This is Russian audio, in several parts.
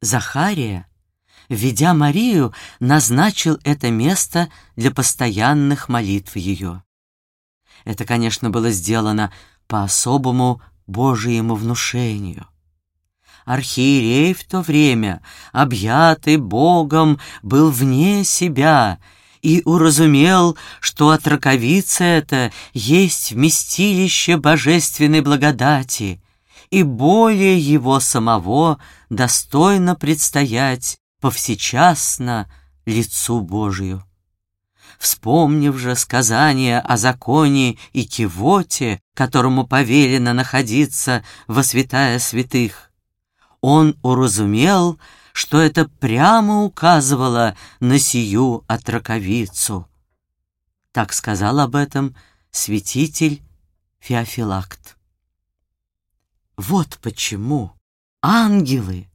Захария, введя Марию, назначил это место для постоянных молитв ее. Это, конечно, было сделано по особому Божьему внушению. Архиерей в то время, объятый Богом, был вне себя и уразумел, что отраковица это есть вместилище божественной благодати, и более его самого достойно предстоять повсечасно лицу Божию. Вспомнив же сказание о законе и кивоте, которому повелено находиться во святая святых, он уразумел, что это прямо указывало на сию отраковицу. Так сказал об этом святитель Феофилакт. Вот почему ангелы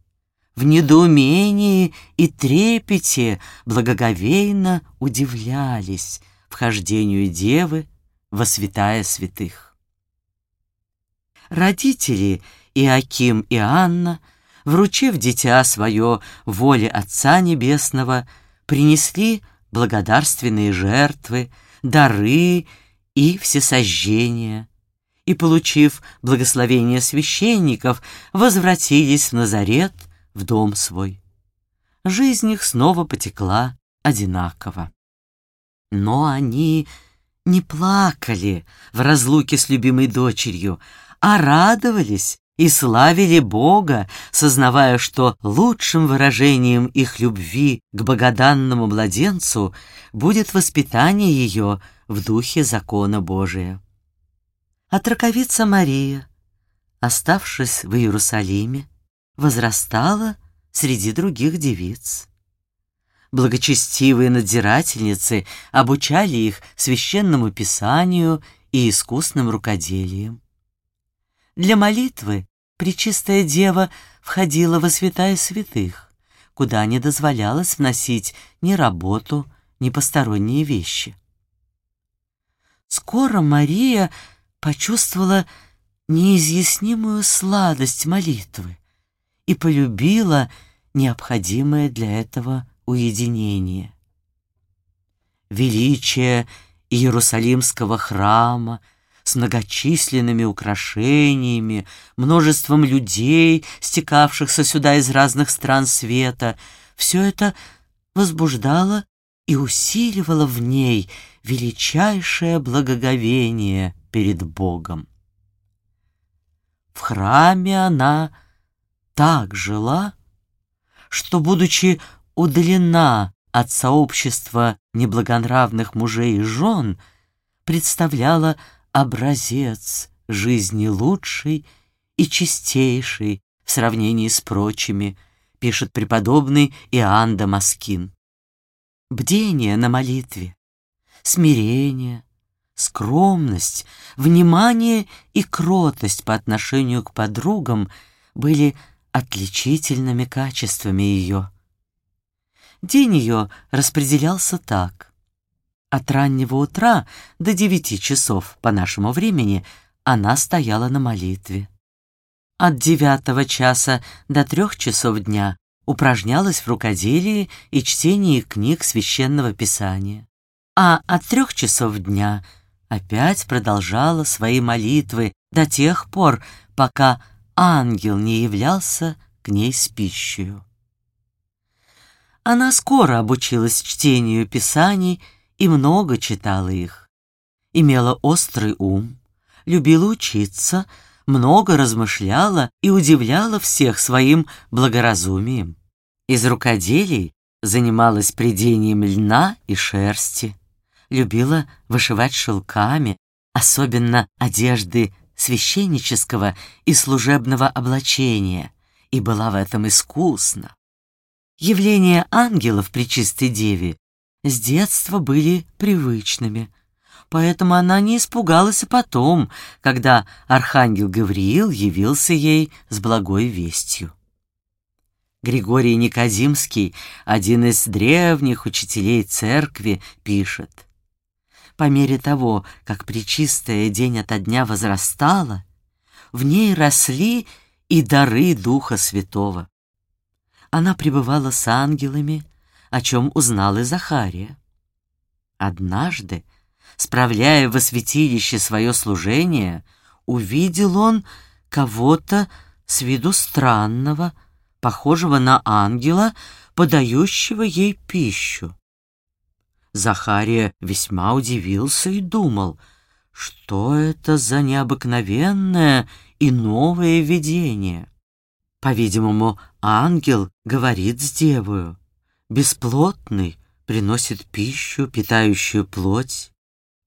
в недоумении и трепете благоговейно удивлялись вхождению Девы во святая святых. Родители Иаким и Анна, вручив дитя свое воле Отца Небесного, принесли благодарственные жертвы, дары и всесожжения, и, получив благословение священников, возвратились в Назарет — в дом свой. Жизнь их снова потекла одинаково. Но они не плакали в разлуке с любимой дочерью, а радовались и славили Бога, сознавая, что лучшим выражением их любви к богоданному младенцу будет воспитание ее в духе закона Божия. А траковица Мария, оставшись в Иерусалиме, возрастала среди других девиц. Благочестивые надзирательницы обучали их священному писанию и искусным рукоделием. Для молитвы Пречистая Дева входила во святая святых, куда не дозволялось вносить ни работу, ни посторонние вещи. Скоро Мария почувствовала неизъяснимую сладость молитвы и полюбила необходимое для этого уединение. Величие Иерусалимского храма с многочисленными украшениями, множеством людей, стекавшихся сюда из разных стран света, все это возбуждало и усиливало в ней величайшее благоговение перед Богом. В храме она так жила, что, будучи удалена от сообщества неблагонравных мужей и жен, представляла образец жизни лучшей и чистейшей в сравнении с прочими, пишет преподобный Иоанн Дамаскин. Бдение на молитве, смирение, скромность, внимание и кротость по отношению к подругам были отличительными качествами ее. День ее распределялся так. От раннего утра до девяти часов по нашему времени она стояла на молитве. От девятого часа до трех часов дня упражнялась в рукоделии и чтении книг священного писания. А от трех часов дня опять продолжала свои молитвы до тех пор, пока ангел не являлся к ней с пищей. Она скоро обучилась чтению писаний и много читала их. Имела острый ум, любила учиться, много размышляла и удивляла всех своим благоразумием. Из рукоделий занималась придением льна и шерсти, любила вышивать шелками, особенно одежды священнического и служебного облачения и была в этом искусна. Явления ангелов при чистой деве с детства были привычными, поэтому она не испугалась и потом, когда архангел Гавриил явился ей с благой вестью. Григорий Никодимский, один из древних учителей церкви, пишет — по мере того, как Пречистая день ото дня возрастала, в ней росли и дары Духа Святого. она пребывала с ангелами, о чем узнал и Захария. Однажды, справляя во святилище свое служение, увидел он кого-то с виду странного, похожего на ангела, подающего ей пищу. Захария весьма удивился и думал, что это за необыкновенное и новое видение. По-видимому, ангел говорит с девою, бесплотный, приносит пищу, питающую плоть,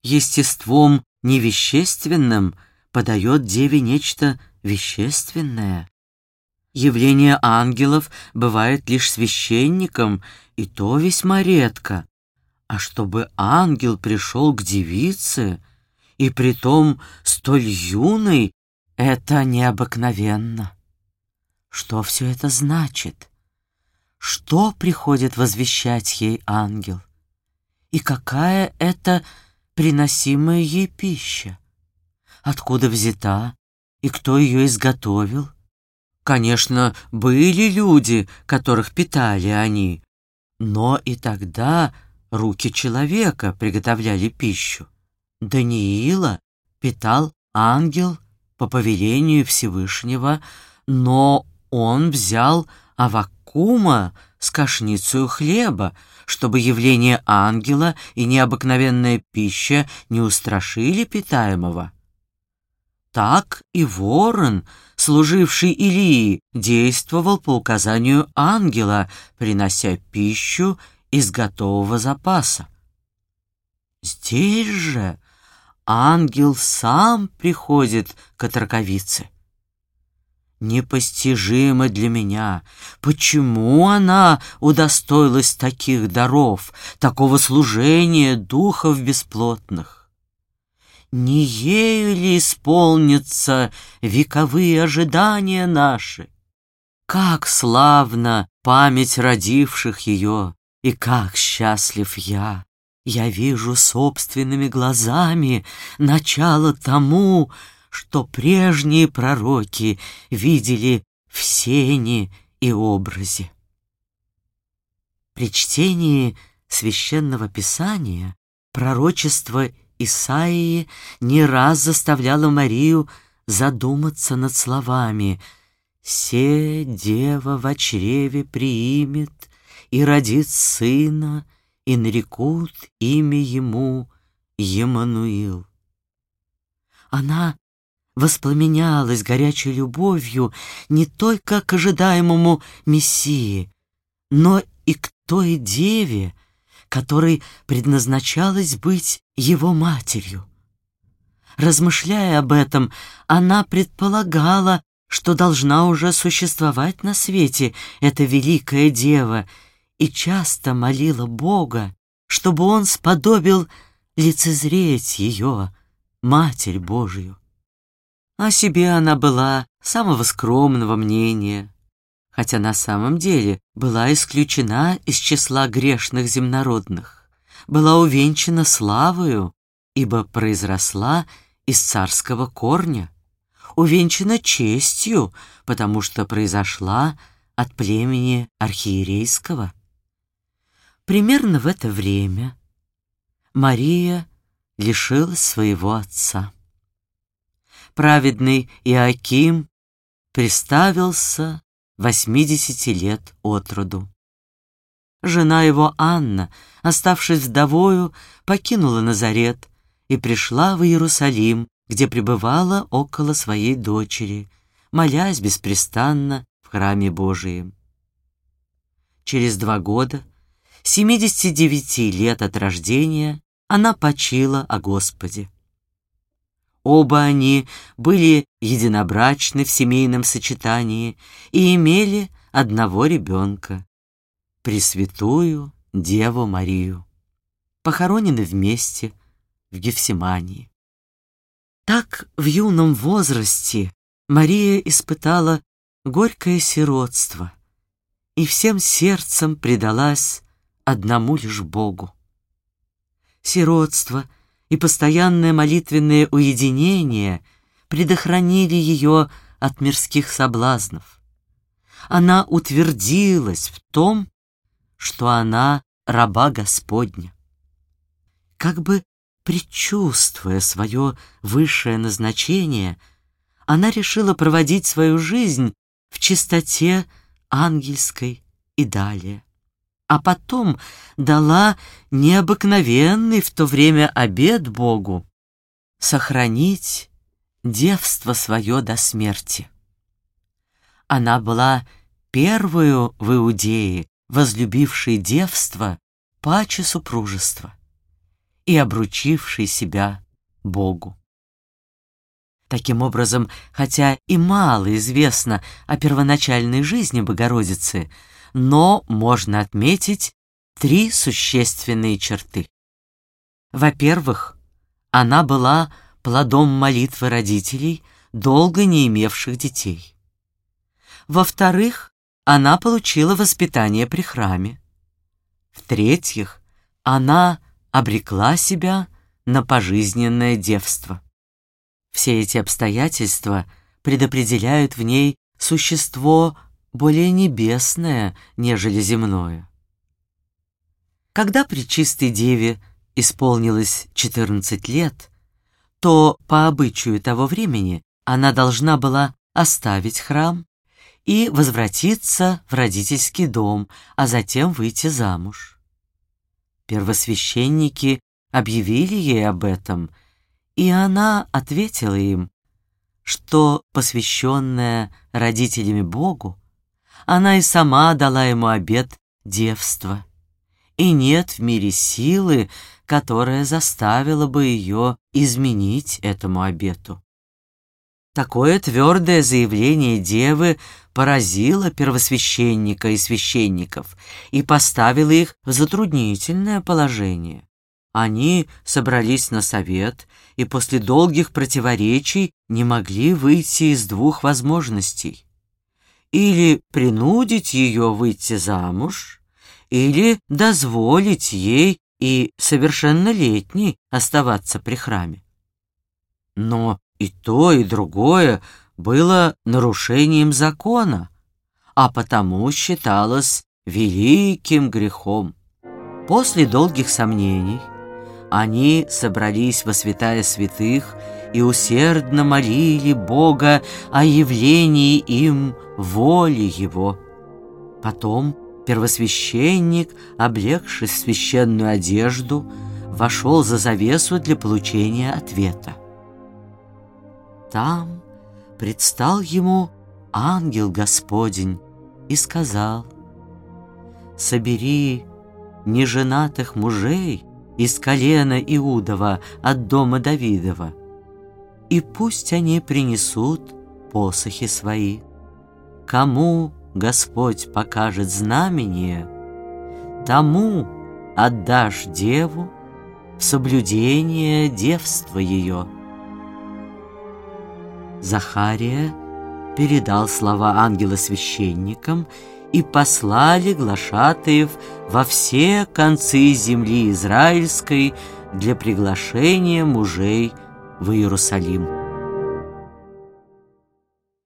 естеством невещественным подает деве нечто вещественное. Явление ангелов бывает лишь священникам, и то весьма редко. А чтобы ангел пришел к девице, и притом столь юной, это необыкновенно. Что все это значит? Что приходит возвещать ей ангел? И какая это приносимая ей пища? Откуда взята и кто ее изготовил? Конечно, были люди, которых питали они, но и тогда руки человека приготовляли пищу. Даниила питал ангел по повелению Всевышнего, но он взял авакума с кашницей хлеба, чтобы явление ангела и необыкновенная пища не устрашили питаемого. Так и ворон, служивший Илии, действовал по указанию ангела, принося пищу из готового запаса. Здесь же ангел сам приходит к отраковице. Непостижимо для меня, почему она удостоилась таких даров, такого служения духов бесплотных. Не ею ли исполнятся вековые ожидания наши? Как славна память родивших ее, и как счастлив я! Я вижу собственными глазами начало тому, что прежние пророки видели в сене и образе. При чтении священного писания пророчество Исаии не раз заставляло Марию задуматься над словами «Се дева в чреве приимет и родит сына, и нарекут имя ему Емануил. Она воспламенялась горячей любовью не только к ожидаемому Мессии, но и к той деве, которой предназначалось быть его матерью. Размышляя об этом, она предполагала, что должна уже существовать на свете эта великая дева — и часто молила Бога, чтобы он сподобил лицезреть ее, Матерь Божию. О себе она была самого скромного мнения, хотя на самом деле была исключена из числа грешных земнородных, была увенчана славою, ибо произросла из царского корня, увенчана честью, потому что произошла от племени архиерейского. Примерно в это время Мария лишилась своего отца. Праведный Иаким приставился восьмидесяти лет от роду. Жена его Анна, оставшись вдовою, покинула Назарет и пришла в Иерусалим, где пребывала около своей дочери, молясь беспрестанно в храме Божием. Через два года 79 лет от рождения она почила о Господе. Оба они были единобрачны в семейном сочетании и имели одного ребенка, Пресвятую Деву Марию, похоронены вместе в Гефсимании. Так в юном возрасте Мария испытала горькое сиротство и всем сердцем предалась одному лишь Богу. Сиротство и постоянное молитвенное уединение предохранили ее от мирских соблазнов. она утвердилась в том, что она раба Господня. Как бы предчувствуя свое высшее назначение, она решила проводить свою жизнь в чистоте ангельской и далее. А потом дала необыкновенный в то время обед Богу сохранить девство свое до смерти. Она была первую в Иудее, возлюбившей девство паче супружества и обручившей себя Богу. Таким образом, хотя и мало известно о первоначальной жизни Богородицы, но можно отметить три существенные черты. Во-первых, она была плодом молитвы родителей, долго не имевших детей. Во-вторых, она получила воспитание при храме. В-третьих, она обрекла себя на пожизненное девство. Все эти обстоятельства предопределяют в ней существо более небесное, нежели земное. Когда при чистой деве исполнилось 14 лет, то по обычаю того времени она должна была оставить храм и возвратиться в родительский дом, а затем выйти замуж. Первосвященники объявили ей об этом, и она ответила им, что, посвященная родителями Богу, она и сама дала ему обет девства, и нет в мире силы, которая заставила бы ее изменить этому обету. Такое твердое заявление девы поразило первосвященника и священников и поставило их в затруднительное положение. Они собрались на совет и после долгих противоречий не могли выйти из двух возможностей. Или принудить ее выйти замуж, или дозволить ей и совершеннолетней оставаться при храме. Но и то, и другое было нарушением закона, а потому считалось великим грехом. После долгих сомнений они собрались во святая святых и усердно молили Бога о явлении им воли Его. Потом первосвященник, облегшись в священную одежду, вошел за завесу для получения ответа. Там предстал ему ангел Господень и сказал, «Собери неженатых мужей из колена Иудова от дома Давидова, и пусть они принесут посохи свои. Кому Господь покажет знамение, тому отдашь деву в соблюдение девства ее». Захария передал слова ангела священникам, и послали глашатаев во все концы земли израильской для приглашения мужей в Иерусалим.